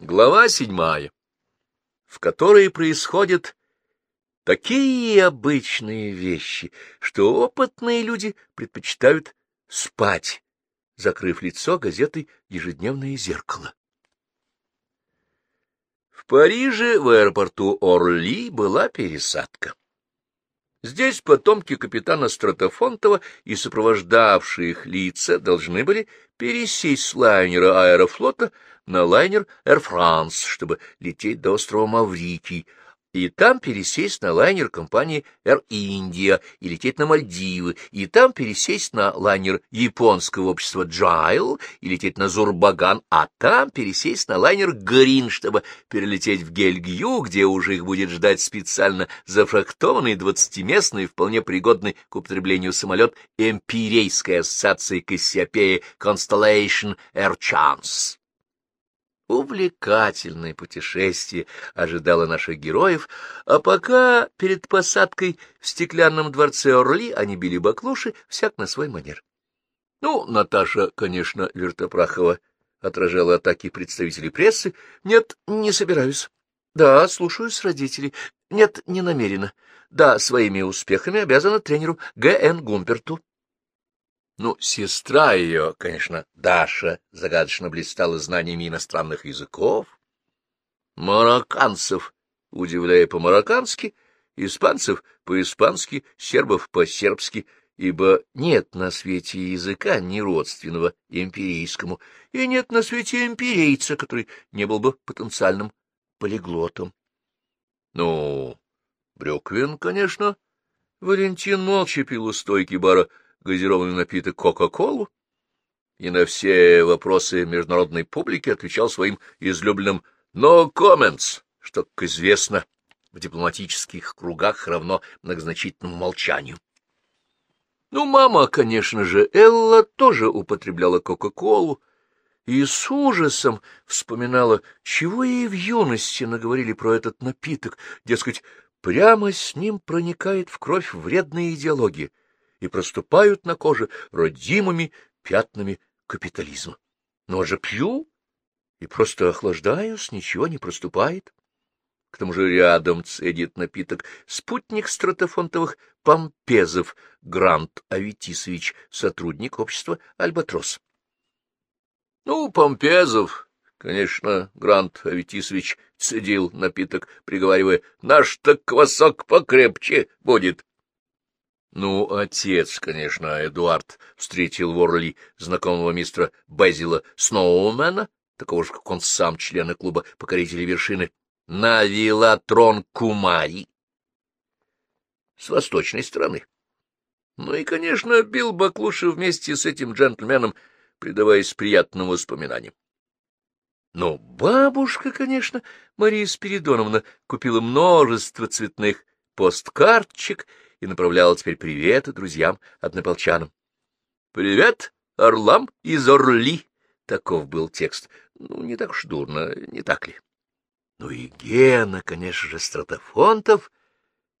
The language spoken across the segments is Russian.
Глава седьмая, в которой происходят такие обычные вещи, что опытные люди предпочитают спать, закрыв лицо газетой «Ежедневное зеркало». В Париже в аэропорту Орли была пересадка. Здесь потомки капитана Стратофонтова и сопровождавшие их лица должны были пересесть с лайнера аэрофлота на лайнер Air France, чтобы лететь до острова Маврикий, и там пересесть на лайнер компании Air India и лететь на Мальдивы, и там пересесть на лайнер японского общества Джайл и лететь на Зурбаган, а там пересесть на лайнер Грин, чтобы перелететь в Гельгью, где уже их будет ждать специально зафрактованный двадцатиместный, вполне пригодный к употреблению самолет Эмпирейской ассоциации Кассиопеи Constellation Air Chance. Увлекательное путешествие ожидало наших героев, а пока перед посадкой в стеклянном дворце Орли они били баклуши всяк на свой манер. Ну, Наташа, конечно, Вертопрахова отражала атаки представителей прессы. Нет, не собираюсь. Да, слушаюсь родителей. Нет, не намеренно. Да, своими успехами обязана тренеру Г.Н. Гумперту. Ну, сестра ее, конечно, Даша, загадочно блистала знаниями иностранных языков. Марокканцев, удивляя по-мароккански, испанцев по-испански, сербов по-сербски, ибо нет на свете языка не родственного империйскому, и нет на свете империйца, который не был бы потенциальным полиглотом. Ну, Брюквин, конечно, Валентин молча пил у стойки бара газированный напиток Кока-Колу и на все вопросы международной публики отвечал своим излюбленным «no comments», что, как известно, в дипломатических кругах равно многозначительному молчанию. Ну, мама, конечно же, Элла тоже употребляла Кока-Колу и с ужасом вспоминала, чего ей в юности наговорили про этот напиток, дескать, прямо с ним проникает в кровь вредная идеология — и проступают на коже родимыми пятнами капитализма. Но же пью и просто охлаждаюсь, ничего не проступает. К тому же рядом цедит напиток спутник стратофонтовых помпезов Грант Аветисович, сотрудник общества «Альбатрос». Ну, помпезов, конечно, Грант Аветисович цедил напиток, приговаривая, наш-то квасок покрепче будет. Ну, отец, конечно, Эдуард встретил в Орли знакомого мистера Безила Сноумена, такого же, как он сам, члена клуба покорителей вершины, на Вилатрон Кумари с восточной стороны. Ну и, конечно, бил Баклуши вместе с этим джентльменом, предаваясь приятным воспоминаниям. Но бабушка, конечно, Мария Спиридоновна, купила множество цветных посткарточек и направляла теперь приветы друзьям-однополчанам. — Привет, орлам из Орли! — таков был текст. Ну, не так уж дурно, не так ли? Ну и Гена, конечно же, Стратофонтов,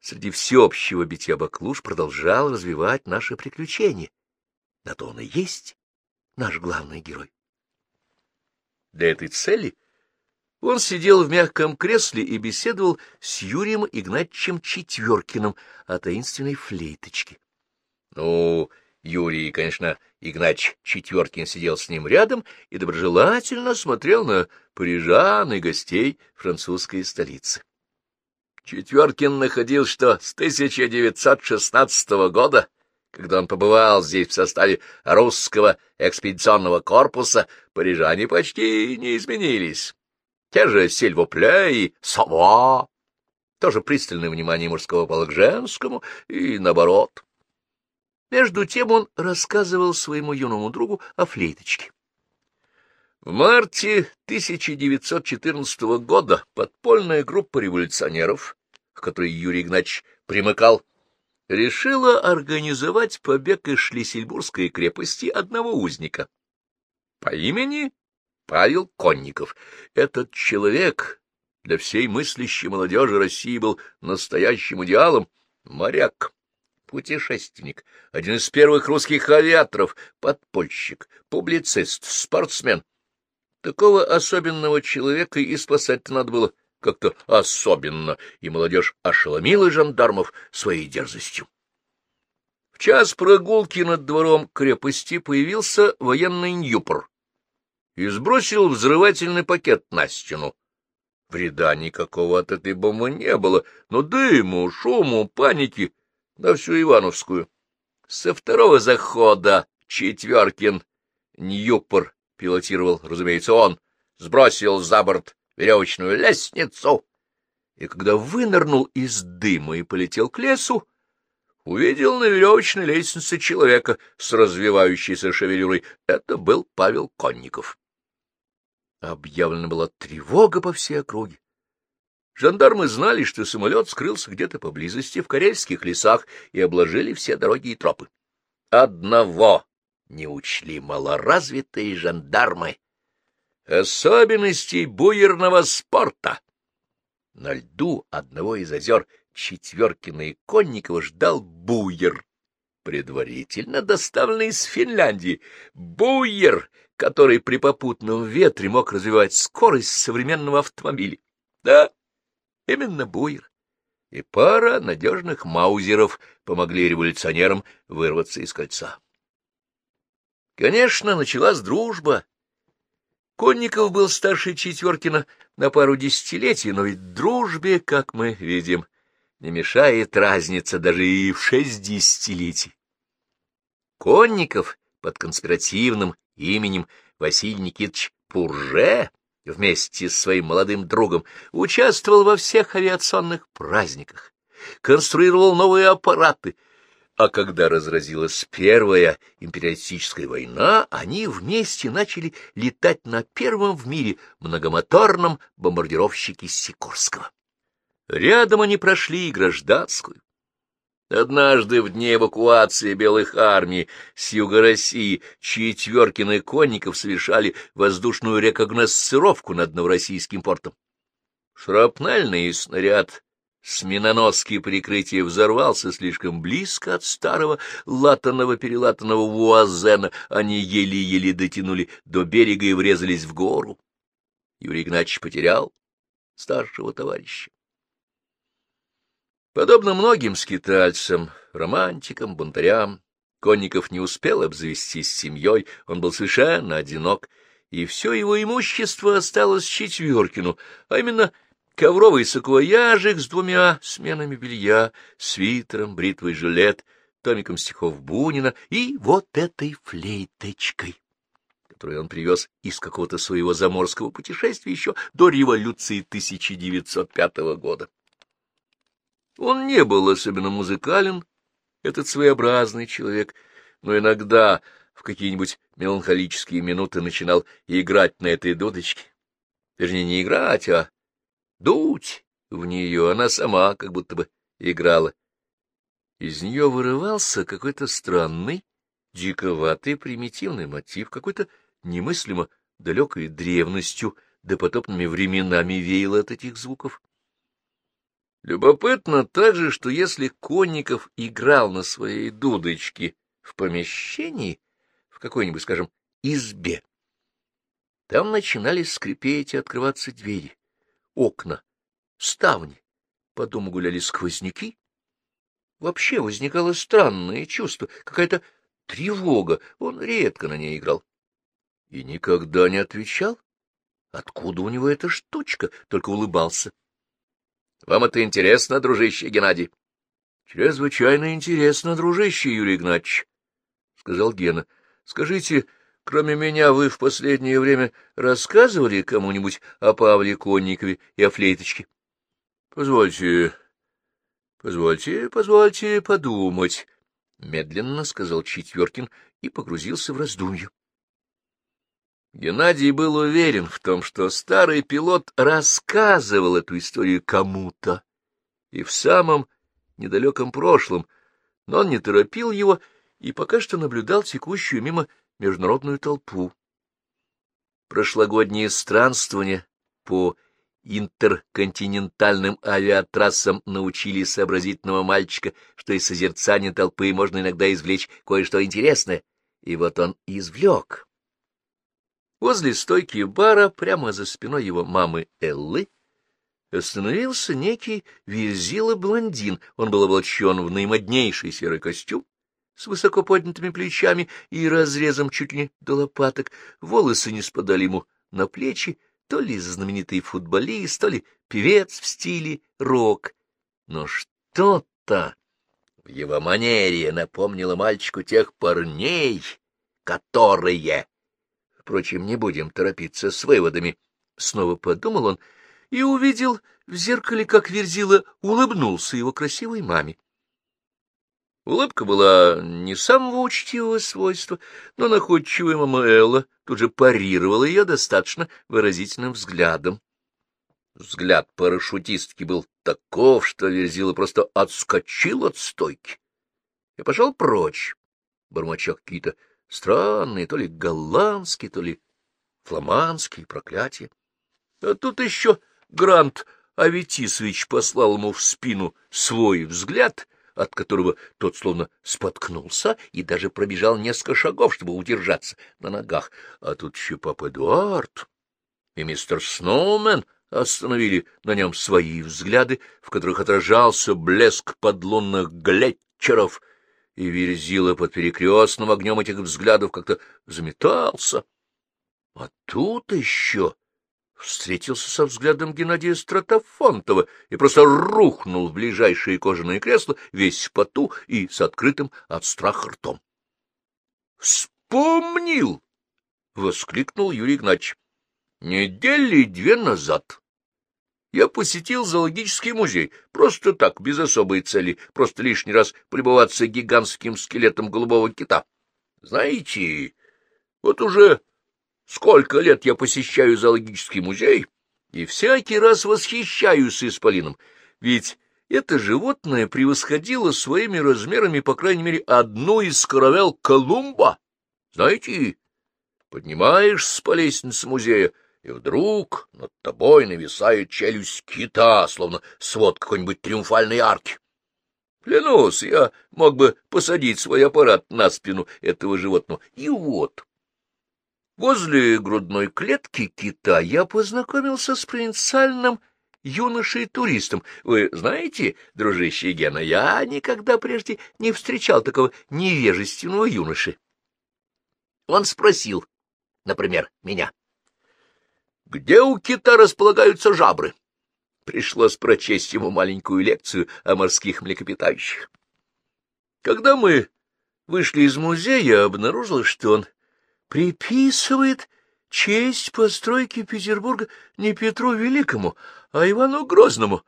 среди всеобщего битья баклуш продолжал развивать наши приключения. На то он и есть наш главный герой. Для этой цели — он сидел в мягком кресле и беседовал с Юрием Игнатьевичем Четверкиным о таинственной флейточке. Ну, Юрий, конечно, Игнач Четверкин сидел с ним рядом и доброжелательно смотрел на парижан и гостей французской столицы. Четверкин находил, что с 1916 года, когда он побывал здесь в составе русского экспедиционного корпуса, парижане почти не изменились. Те же Сильвопле и Сова. Тоже пристальное внимание мужского пола к женскому и наоборот. Между тем он рассказывал своему юному другу о флейточке. В марте 1914 года подпольная группа революционеров, к которой Юрий Игнатьевич примыкал, решила организовать побег из Шлиссельбургской крепости одного узника по имени Павел Конников. Этот человек для всей мыслящей молодежи России был настоящим идеалом. Моряк, путешественник, один из первых русских авиаторов, подпольщик, публицист, спортсмен. Такого особенного человека и спасать надо было как-то особенно, и молодежь ошеломила жандармов своей дерзостью. В час прогулки над двором крепости появился военный Ньюпор и сбросил взрывательный пакет на стену. Вреда никакого от этой бомбы не было, но дыму, шуму, паники на всю Ивановскую. Со второго захода Четверкин Ньюпор пилотировал, разумеется, он, сбросил за борт веревочную лестницу, и когда вынырнул из дыма и полетел к лесу, увидел на веревочной лестнице человека с развивающейся шевелюрой. Это был Павел Конников. Объявлена была тревога по всей округе. Жандармы знали, что самолет скрылся где-то поблизости, в карельских лесах, и обложили все дороги и тропы. Одного не учли малоразвитые жандармы. Особенностей буерного спорта. На льду одного из озер Четверкина и Конникова ждал буер, предварительно доставленный из Финляндии. Буер, который при попутном ветре мог развивать скорость современного автомобиля. Да, именно буер. И пара надежных маузеров помогли революционерам вырваться из кольца. Конечно, началась дружба. Конников был старше Четверкина на пару десятилетий, но ведь дружбе, как мы видим, не мешает разница даже и в шесть десятилетий. Конников под конспиративным именем Василий Никитич Пурже вместе с своим молодым другом участвовал во всех авиационных праздниках, конструировал новые аппараты — а когда разразилась Первая империалистическая война, они вместе начали летать на первом в мире многомоторном бомбардировщике Сикорского. Рядом они прошли и гражданскую. Однажды в дне эвакуации белых армий с юга России Четверкин Конников совершали воздушную рекогносцировку над новороссийским портом. Шрапнельный снаряд с миноноски прикрытия взорвался слишком близко от старого латаного-перелатанного вуазена. Они еле-еле дотянули до берега и врезались в гору. Юрий Игнатьевич потерял старшего товарища. Подобно многим скитальцам, романтикам, бунтарям, Конников не успел обзавестись семьей, он был совершенно одинок, и все его имущество осталось Четверкину, а именно — ковровый саквояжик с двумя сменами белья, свитером, бритвой жилет, томиком стихов Бунина и вот этой флейточкой, которую он привез из какого-то своего заморского путешествия еще до революции 1905 года. Он не был особенно музыкален, этот своеобразный человек, но иногда в какие-нибудь меланхолические минуты начинал играть на этой дудочке. Вернее, не играть, а дуть в нее, она сама как будто бы играла. Из нее вырывался какой-то странный, диковатый, примитивный мотив, какой-то немыслимо далекой древностью, допотопными временами веяло от этих звуков. Любопытно также, что если Конников играл на своей дудочке в помещении, в какой-нибудь, скажем, избе, там начинали скрипеть и открываться двери окна, ставни. По дому гуляли сквозняки. Вообще возникало странное чувство, какая-то тревога. Он редко на ней играл. И никогда не отвечал. Откуда у него эта штучка? Только улыбался. — Вам это интересно, дружище Геннадий? — Чрезвычайно интересно, дружище Юрий Игнатьевич, — сказал Гена. — Скажите, Кроме меня, вы в последнее время рассказывали кому-нибудь о Павле Конникове и о флейточке? — Позвольте, позвольте, позвольте подумать, — медленно сказал Четверкин и погрузился в раздумье. Геннадий был уверен в том, что старый пилот рассказывал эту историю кому-то, и в самом недалеком прошлом, но он не торопил его и пока что наблюдал текущую мимо международную толпу. Прошлогодние странствования по интерконтинентальным авиатрассам научили сообразительного мальчика, что из созерцания толпы можно иногда извлечь кое-что интересное, и вот он извлек. Возле стойки бара, прямо за спиной его мамы Эллы, остановился некий верзила-блондин. Он был облачен в наимоднейший серый костюм с высоко поднятыми плечами и разрезом чуть ли до лопаток. Волосы не спадали ему на плечи, то ли знаменитый футболист, то ли певец в стиле рок. Но что-то в его манере напомнило мальчику тех парней, которые... Впрочем, не будем торопиться с выводами. Снова подумал он и увидел в зеркале, как Верзила улыбнулся его красивой маме. Улыбка была не самого учтивого свойства, но находчивая мама Элла тут же парировала ее достаточно выразительным взглядом. Взгляд парашютистки был таков, что Верзила просто отскочил от стойки и пошел прочь, бормоча какие-то странные, то ли голландские, то ли фламандские проклятия. А тут еще Грант Аветисович послал ему в спину свой взгляд, от которого тот словно споткнулся и даже пробежал несколько шагов, чтобы удержаться на ногах. А тут еще папа Эдуард и мистер Сноумен остановили на нем свои взгляды, в которых отражался блеск подлунных глетчеров, и Верзила под перекрестным огнем этих взглядов как-то заметался. А тут еще встретился со взглядом Геннадия Стратофонтова и просто рухнул в ближайшее кожаное кресло, весь в поту и с открытым от страха ртом. «Вспомнил!» — воскликнул Юрий Игнатьевич. «Недели две назад я посетил зоологический музей, просто так, без особой цели, просто лишний раз полюбоваться гигантским скелетом голубого кита. Знаете, вот уже Сколько лет я посещаю зоологический музей, и всякий раз восхищаюсь исполином, ведь это животное превосходило своими размерами, по крайней мере, одну из каравел Колумба. Знаете, поднимаешься по лестнице музея, и вдруг над тобой нависает челюсть кита, словно свод какой-нибудь триумфальной арки. Клянусь, я мог бы посадить свой аппарат на спину этого животного. И вот, Возле грудной клетки кита я познакомился с провинциальным юношей-туристом. Вы знаете, дружище Гена, я никогда прежде не встречал такого невежественного юноши. Он спросил, например, меня, где у кита располагаются жабры? Пришлось прочесть ему маленькую лекцию о морских млекопитающих. Когда мы вышли из музея, обнаружилось, что он приписывает честь постройки Петербурга не Петру Великому, а Ивану Грозному.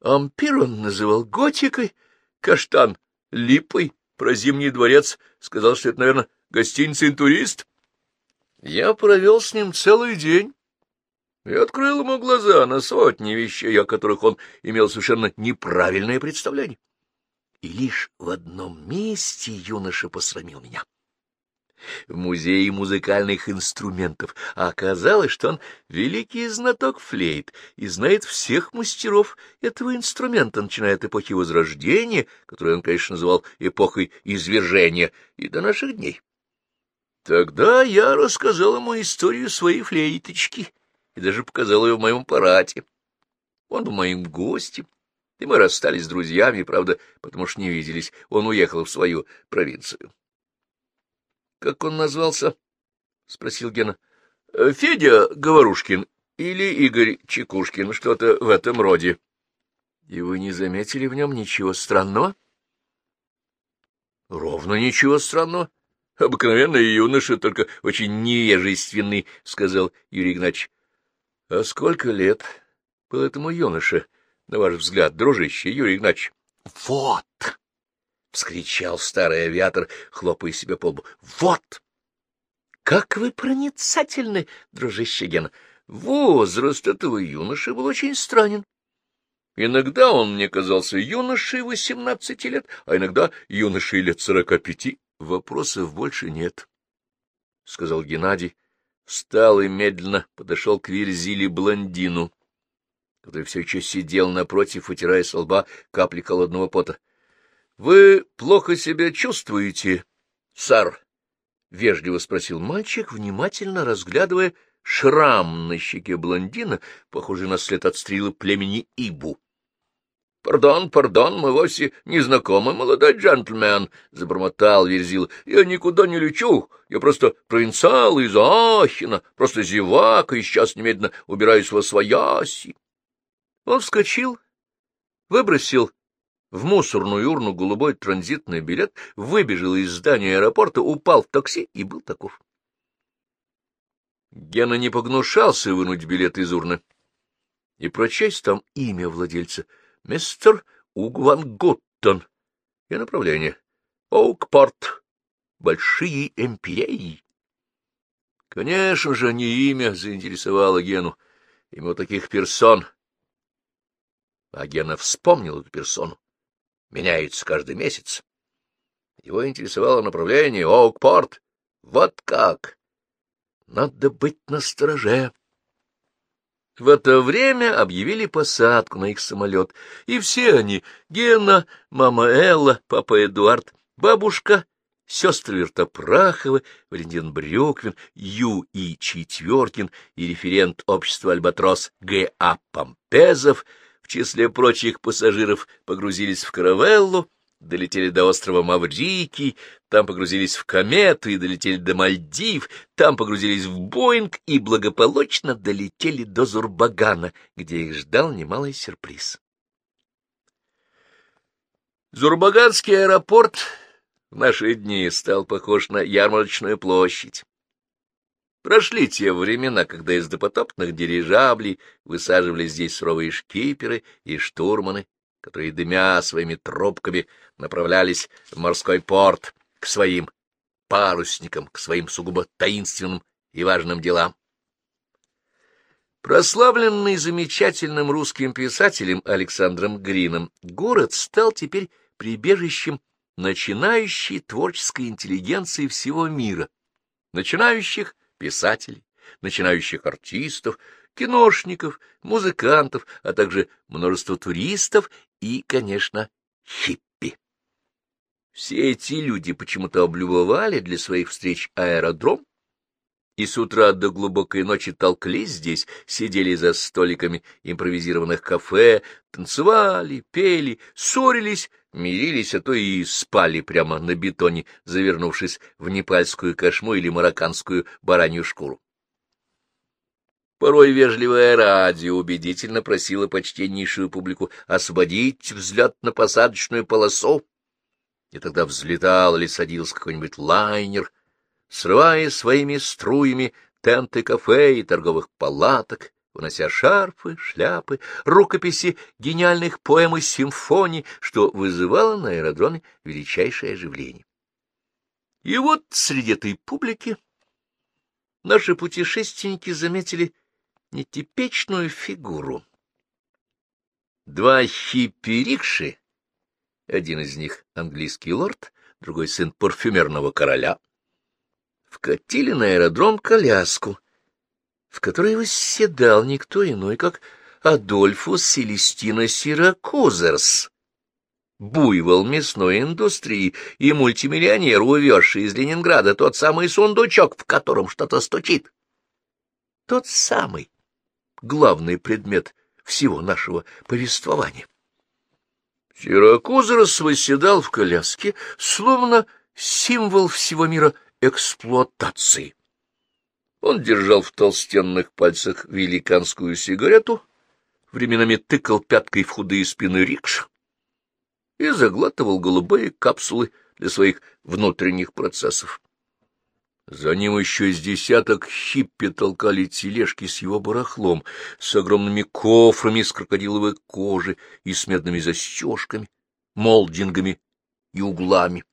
Ампир он называл готикой, каштан — липой, про Зимний дворец сказал, что это, наверное, гостиница «Интурист». Я провел с ним целый день и открыл ему глаза на сотни вещей, о которых он имел совершенно неправильное представление. И лишь в одном месте юноша посрамил меня в музее музыкальных инструментов, оказалось, что он великий знаток флейт и знает всех мастеров этого инструмента, начиная от эпохи Возрождения, которую он, конечно, называл эпохой извержения, и до наших дней. Тогда я рассказал ему историю своей флейточки и даже показал ее в моем аппарате. Он был моим гостем, и мы расстались с друзьями, правда, потому что не виделись. Он уехал в свою провинцию. Как он назвался? — спросил Гена. — Федя Говорушкин или Игорь Чекушкин, что-то в этом роде. — И вы не заметили в нем ничего странного? — Ровно ничего странного. Обыкновенный юноша, только очень невежественный, — сказал Юрий Игнатьевич. — А сколько лет был этому юноше, на ваш взгляд, дружище Юрий Игнатьевич? — Вот! — вскричал старый авиатор, хлопая себя по лбу. — Вот! Как вы проницательны, дружище Гена! Возраст этого юноши был очень странен. Иногда он мне казался юношей восемнадцати лет, а иногда юношей лет сорока пяти. Вопросов больше нет, — сказал Геннадий. Встал и медленно подошел к Верзиле блондину, который все еще сидел напротив, утирая с лба капли холодного пота. — Вы плохо себя чувствуете, сэр? вежливо спросил мальчик, внимательно разглядывая шрам на щеке блондина, похожий на след от стрелы племени Ибу. — Пардон, пардон, мы вовсе не знакомы, молодой джентльмен, — забормотал Верзил. — Я никуда не лечу, я просто провинциал из Ахина, просто зевак, и сейчас немедленно убираюсь во свояси. Он вскочил, выбросил в мусорную урну голубой транзитный билет, выбежал из здания аэропорта, упал в такси и был таков. Гена не погнушался вынуть билет из урны и прочесть там имя владельца — мистер Угван Гуттон и направление — Оукпорт, Большие Империи. Конечно же, не имя заинтересовало Гену, ему таких персон. А Гена вспомнил эту персону. Меняется каждый месяц. Его интересовало направление Оукпорт. Вот как! Надо быть настороже. В это время объявили посадку на их самолет, и все они — Гена, мама Элла, папа Эдуард, бабушка, сестры Вертопрахова, Валентин Брюквин, Ю. И. Четверкин и референт общества «Альбатрос» Г. А. Помпезов в числе прочих пассажиров погрузились в каравеллу, долетели до острова Маврикий, там погрузились в комету и долетели до Мальдив, там погрузились в Боинг и благополучно долетели до Зурбагана, где их ждал немалый сюрприз. Зурбаганский аэропорт в наши дни стал похож на ярмарочную площадь. Прошли те времена, когда из допотопных дирижаблей высаживали здесь суровые шкиперы и штурманы, которые, дымя своими трубками, направлялись в морской порт к своим парусникам, к своим сугубо таинственным и важным делам. Прославленный замечательным русским писателем Александром Грином, город стал теперь прибежищем начинающей творческой интеллигенции всего мира, начинающих писателей, начинающих артистов, киношников, музыкантов, а также множество туристов и, конечно, хиппи. Все эти люди почему-то облюбовали для своих встреч аэродром, и с утра до глубокой ночи толклись здесь, сидели за столиками импровизированных кафе, танцевали, пели, ссорились, мирились, а то и спали прямо на бетоне, завернувшись в непальскую кошму или марокканскую баранью шкуру. Порой вежливое радио убедительно просило почтеннейшую публику освободить взлет на посадочную полосу, и тогда взлетал или садился какой-нибудь лайнер, срывая своими струями тенты кафе и торговых палаток, унося шарфы, шляпы, рукописи гениальных поэм и симфоний, что вызывало на аэродроме величайшее оживление. И вот среди этой публики наши путешественники заметили нетипичную фигуру. Два хиппи-рикши, один из них английский лорд, другой сын парфюмерного короля, вкатили на аэродром коляску, в которой восседал никто иной, как Адольфус Селестина Сиракузерс, буйвол мясной индустрии и мультимиллионер, увезший из Ленинграда тот самый сундучок, в котором что-то стучит. Тот самый, главный предмет всего нашего повествования. Сиракузерс восседал в коляске, словно символ всего мира эксплуатации. Он держал в толстенных пальцах великанскую сигарету, временами тыкал пяткой в худые спины рикш и заглатывал голубые капсулы для своих внутренних процессов. За ним еще из десяток хиппи толкали тележки с его барахлом, с огромными кофрами из крокодиловой кожи и с медными застежками, молдингами и углами.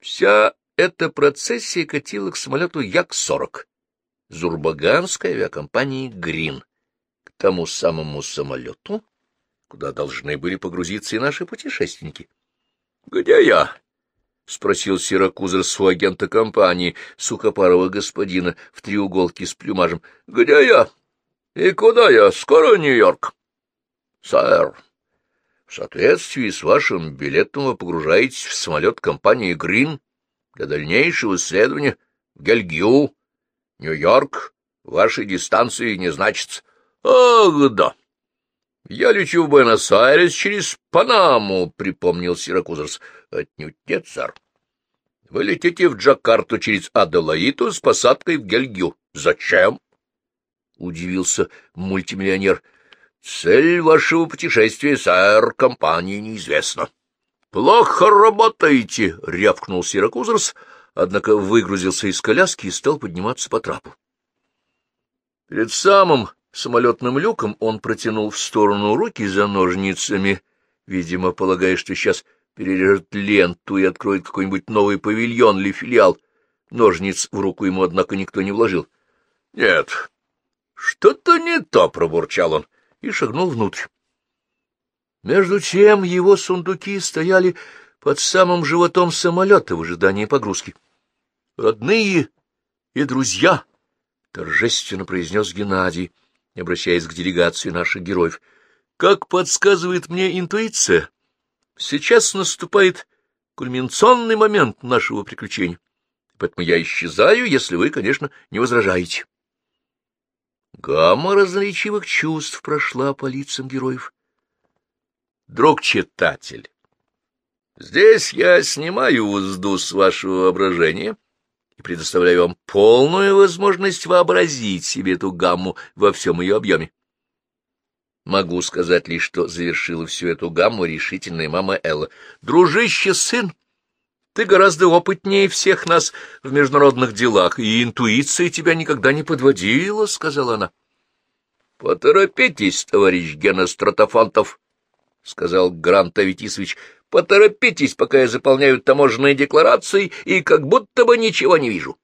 Вся эта процессия катила к самолету Як-40, Зурбаганской авиакомпании «Грин», к тому самому самолету, куда должны были погрузиться и наши путешественники. — Где я? — спросил Сиракузер у агента компании, сухопарого господина в треуголке с плюмажем. — Где я? И куда я? Скоро Нью-Йорк. — Сэр, в соответствии с вашим билетом вы погружаетесь в самолет компании «Грин» для дальнейшего исследования в Гельгю, Нью-Йорк, вашей дистанции не значится. Ах, да! Я лечу в Буэнос-Айрес через Панаму, — припомнил Сиракузерс. Отнюдь нет, сэр. Вы летите в Джакарту через Аделаиту с посадкой в Гельгю. Зачем? — удивился мультимиллионер. — Цель вашего путешествия, сэр, компании неизвестна. — Плохо работаете, — рявкнул Сиракузерс, однако выгрузился из коляски и стал подниматься по трапу. Перед самым самолетным люком он протянул в сторону руки за ножницами, видимо, полагая, что сейчас перережет ленту и откроет какой-нибудь новый павильон или филиал. Ножниц в руку ему, однако, никто не вложил. — Нет, что-то не то, — пробурчал он и шагнул внутрь. Между тем его сундуки стояли под самым животом самолета в ожидании погрузки. «Родные и друзья!» — торжественно произнес Геннадий, обращаясь к делегации наших героев. «Как подсказывает мне интуиция, сейчас наступает кульминационный момент нашего приключения, поэтому я исчезаю, если вы, конечно, не возражаете». Гамма разноречивых чувств прошла по лицам героев. Друг читатель, здесь я снимаю узду с вашего воображения и предоставляю вам полную возможность вообразить себе эту гамму во всем ее объеме. Могу сказать лишь, что завершила всю эту гамму решительная мама Элла. «Дружище, сын, ты гораздо опытнее всех нас в международных делах, и интуиция тебя никогда не подводила», — сказала она. «Поторопитесь, товарищ Гена Стратофантов», — сказал Грант Аветисович, — поторопитесь, пока я заполняю таможенные декларации и как будто бы ничего не вижу.